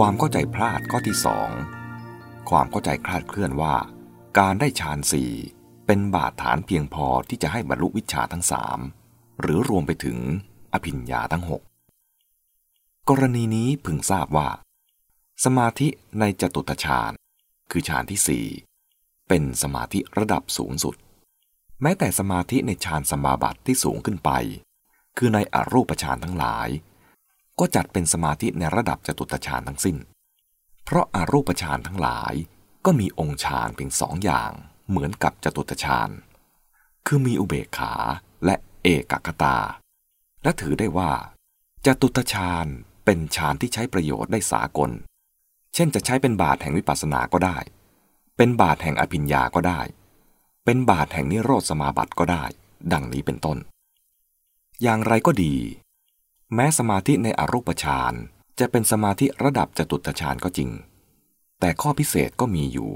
ความเข้าใจพลาดข้อที่สองความเข้าใจคลาดเคลื่อนว่า การได้ฌานสี่เป็นบาดฐานเพียงพอที่จะให้บรรลุวิชาทั้งสามหรือรวมไปถึงอภิญญาทั้งหกกรณีนี้พึงทราบว่า สมาธิในจตุตฌานคือฌานที่สี่เป็นสมาธิระดับสูงสุด แม้แต่สมาธิในฌานสมาบัติที่สูงขึ้นไป คือในอรูปฌานทั้งหลาย ก็จัดเป็นสมาธิในระดับจตุตฌานทั้งสิ้น เพราะอารูปฌานทั้งหลายก็มีองค์ฌานเพียงสองอย่างเหมือนกับจตุตฌาน คือมีอุเบกขาและเอกกตา และถือได้ว่าจตุตฌานเป็นฌานที่ใช้ประโยชน์ได้สากล เช่นจะใช้เป็นบาทแห่งวิปัสสนาก็ได้ เป็นบาทแห่งอภิญญาก็ได้ เป็นบาทแห่งนิโรธสมาบัติก็ได้ ดังนี้เป็นต้น อย่างไรก็ดี แม้สมาธิในอรูปฌานจะเป็นสมาธิระดับจตุตฌานก็จริง แต่ข้อพิเศษก็มีอยู่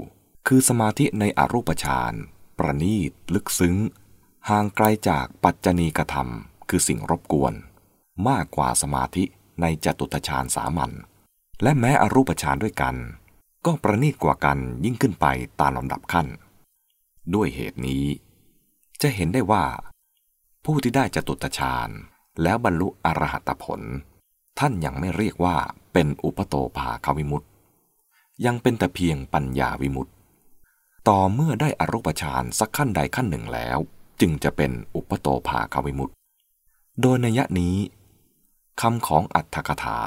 คือสมาธิในอรูปฌานประณีต ลึกซึ้ง ห่างไกลจากปัจจณีกธรรม คือสิ่งรบกวน มากกว่าสมาธิในจตุตฌานสามัญและแม้อรูปฌานด้วยกัน ก็ประณีตกว่ากันยิ่งขึ้นไปตามลำดับขั้น ด้วยเหตุนี้ จะเห็นได้ว่า ผู้ที่ได้จตุตฌาน แล้วบรรลุอรหัตผล ท่านยังไม่เรียกว่าเป็นอุปโตภาควิมุตติยังเป็นแต่เพียงปัญญาวิมุตติต่อเมื่อได้อรูปฌานสักขั้นใดขั้นหนึ่งแล้ว จึงจะเป็นอุปโตภาควิมุตติโดยในยะนี้คำของอัตถกถา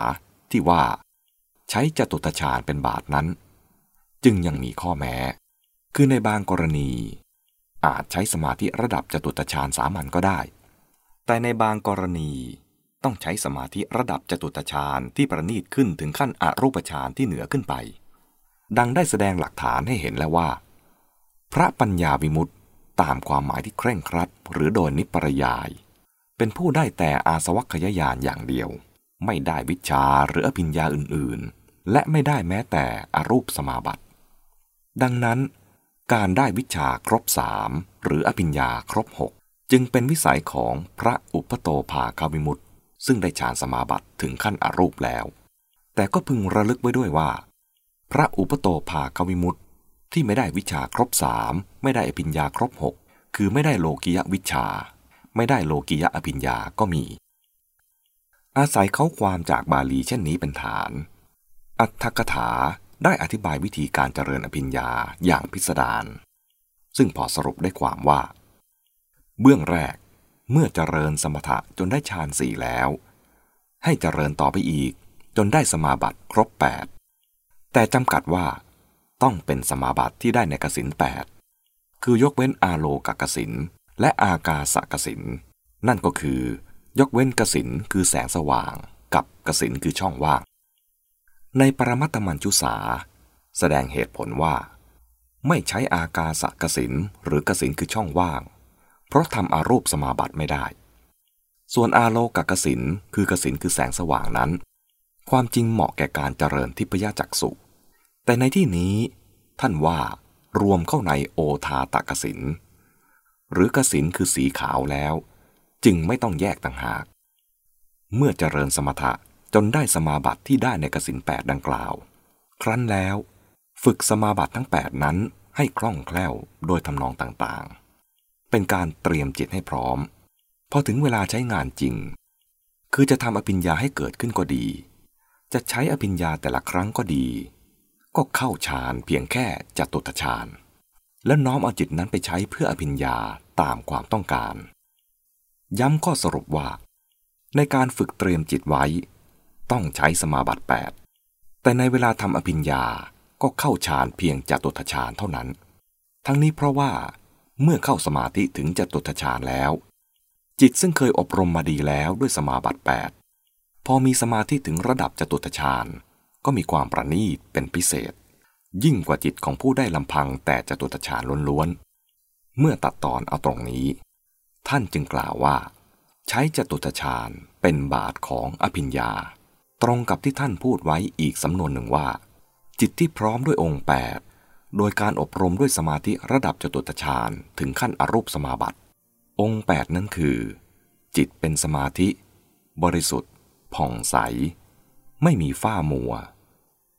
ที่ว่า ใช้จตุตฌานเป็นบาทนั้น จึงยังมีข้อแม้ คือในบางกรณี อาจใช้สมาธิระดับจตุตฌานสามัญก็ได้ แต่ในบางกรณีต้องใช้สมาธิระดับจตุตฌานที่ประณีตขึ้นถึงขั้นอรูปฌานที่เหนือขึ้นไป ดังได้แสดงหลักฐานให้เห็นแล้วว่า พระปัญญาวิมุตต์ตามความหมายที่เคร่งครัด หรือโดยนิปรยาย เป็นผู้ได้แต่อาสวัคยายานอย่างเดียว ไม่ได้วิชาหรืออภิญญาอื่นๆ และไม่ได้แม้แต่อรูปสมาบัติ ดังนั้น การได้วิชาครบสามหรืออภิญญาครบหก จึงเป็นวิสัยของพระอุปโตภาคาวิมุตติซึ่งได้ฌานสมาบัติถึงขั้นอรูปแล้ว แต่ก็พึงระลึกไว้ด้วยว่า พระอุปโตภาคาวิมุตติที่ไม่ได้วิชาครบสามไม่ได้อภิญญาครบหกคือไม่ได้โลกิยวิชา ไม่ได้โลกิยะอภิญญาก็มี อาศัยเขาความจากบาลีเช่นนี้เป็นฐาน อัตถกถาได้อธิบายวิธีการเจริญอภิญญาอย่างพิสดารซึ่งพอสรุปได้ความว่า เบื้องแรก เมื่อเจริญสมถะจนได้ฌานสี่แล้ว ให้เจริญต่อไปอีก จนได้สมาบัติครบแปดแต่จำกัดว่า ต้องเป็นสมาบัติที่ได้ในกสินแปดคือยกเว้นอาโลกกสินและอากาสกสินนั่นก็คือยกเว้นกสินคือแสงสว่าง กับกสินคือช่องว่าง ในปรมัตมัญจุสา แสดงเหตุผลว่า ไม่ใช้อากาสกสินหรือกสินคือช่องว่าง เพราะทำอารูปสมาบัติไม่ได้ ส่วนอาโลกกสินคือกสินคือแสงสว่างนั้น ความจริงเหมาะแก่การเจริญทิพยจักสุแต่ในที่นี้ ท่านว่ารวมเข้าในโอทาตกสินหรือกสินคือสีขาวแล้ว จึงไม่ต้องแยกต่างหาก เมื่อเจริญสมถะจนได้สมาบัติที่ได้ในกสินแปดดังกล่าว ครั้นแล้ว ฝึกสมาบัติทั้งแปดนั้นให้คล่องแคล่วโดยทำนองต่างๆ เป็นการเตรียมจิตให้พร้อม พอถึงเวลาใช้งานจริง คือจะทำอภิญญาให้เกิดขึ้นก็ดี จะใช้อภิญญาแต่ละครั้งก็ดี ก็เข้าฌานเพียงแค่จัตุตฌาน และน้อมเอาจิตนั้นไปใช้เพื่ออภิญญาตามความต้องการ ย้ำข้อสรุปว่า ในการฝึกเตรียมจิตไว้ ต้องใช้สมาบัติ 8 แต่ในเวลาทำอภิญญาก็เข้าฌานเพียงจตุตฌานเท่านั้น ทั้งนี้เพราะว่า เมื่อเข้าสมาธิถึงจะตุตฌานแล้ว จิตซึ่งเคยอบรมมาดีแล้วด้วยสมาบัติ8พอมีสมาธิถึงระดับจตุตฌานก็มีความประณีตเป็นพิเศษ ยิ่งกว่าจิตของผู้ได้ลำพังแต่จตุตฌานล้วนๆเมื่อตัดตอนเอาตรงนี้ ท่านจึงกล่าวว่า ใช้จตุตฌานเป็นบาทของอภิญญา ตรงกับที่ท่านพูดไว้อีกสำนวนหนึ่งว่า จิตที่พร้อมด้วยองค์8 โดยการอบรมด้วยสมาธิระดับจตุตฌานถึงขั้นอรูปสมาบัติ องค์ 8 นั้นคือ จิตเป็นสมาธิ บริสุทธิ์ ผ่องใส ไม่มีฝ้ามัว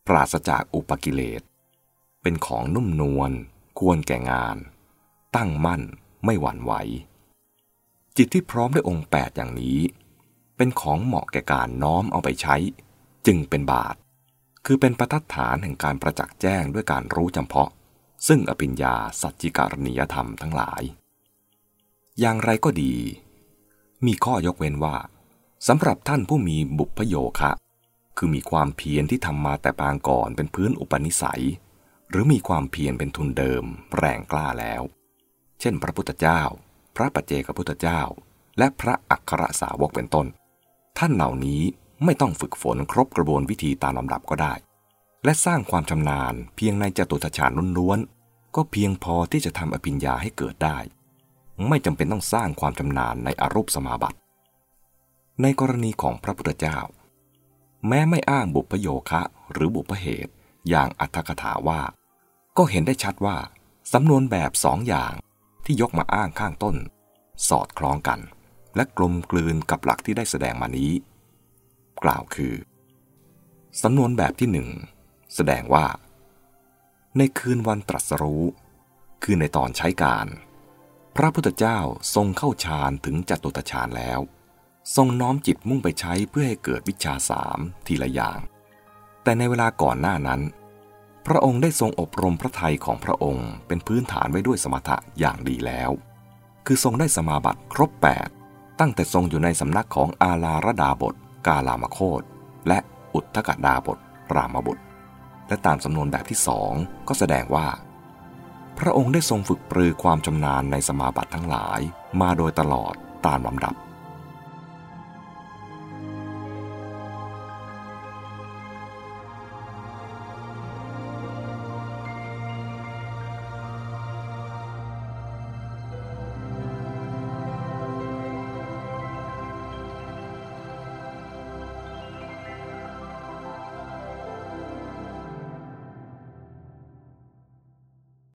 ปราศจากอุปกิเลส เป็นของนุ่มนวล ควรแก่งาน ตั้งมั่นไม่หวั่นไหว จิตที่พร้อมด้วยองค์แปดอย่างนี้ เป็นของเหมาะแก่การน้อมเอาไปใช้ จึงเป็นบาท คือเป็นประทัดฐานแห่งการประจักษ์แจ้งด้วยการรู้จำเพาะ ซึ่งอภิญญาสัจจิการณียธรรมทั้งหลาย อย่างไรก็ดี มีข้อยกเว้นว่าสำหรับท่านผู้มีบุพโยคะ คือมีความเพียรที่ทำมาแต่ปางก่อนเป็นพื้นอุปนิสัย หรือมีความเพียรเป็นทุนเดิม แรงกล้าแล้ว เช่น พระพุทธเจ้า พระปัจเจกพุทธเจ้า และพระอัครสาวกเป็นต้น ท่านเหล่านี้ ไม่ต้องฝึกฝนครบกระบวนวิธีตามลำดับก็ได้ และสร้างความชำนาญเพียงในจตุตฌานล้วนๆ ก็เพียงพอที่จะทำอภิญญาให้เกิดได้ ไม่จำเป็นต้องสร้างความชำนาญในอรูปสมาบัติ ในกรณีของพระพุทธเจ้า แม้ไม่อ้างบุพโยคะหรือบุพเหตุ อย่างอัตถกถาว่า ก็เห็นได้ชัดว่าสำนวนแบบสองอย่างที่ยกมาอ้างข้างต้น สอดคล้องกัน และกลมกลืนกับหลักที่ได้แสดงมานี้ กล่าวคือสำนวนแบบที่หนึ่งแสดงว่า ในคืนวันตรัสรู้ คือในตอนใช้การ พระพุทธเจ้าทรงเข้าฌานถึงจตุตฌานแล้ว ทรงน้อมจิตมุ่งไปใช้เพื่อให้เกิดวิชาสามทีละอย่าง แต่ในเวลาก่อนหน้านั้น พระองค์ได้ทรงอบรมพระทัยของพระองค์เป็นพื้นฐานไว้ด้วยสมถะอย่างดีแล้ว คือทรงได้สมาบัติครบ 8 ตั้งแต่ทรงอยู่ในสำนักของอาลาระดาบท กาลามโคตและอุทธกดาบทรามบุตร และตามสำนวนแบบที่สองก็แสดงว่า พระองค์ได้ทรงฝึกปรือความชำนาญในสมาบัติทั้งหลายมาโดยตลอดตามลำดับ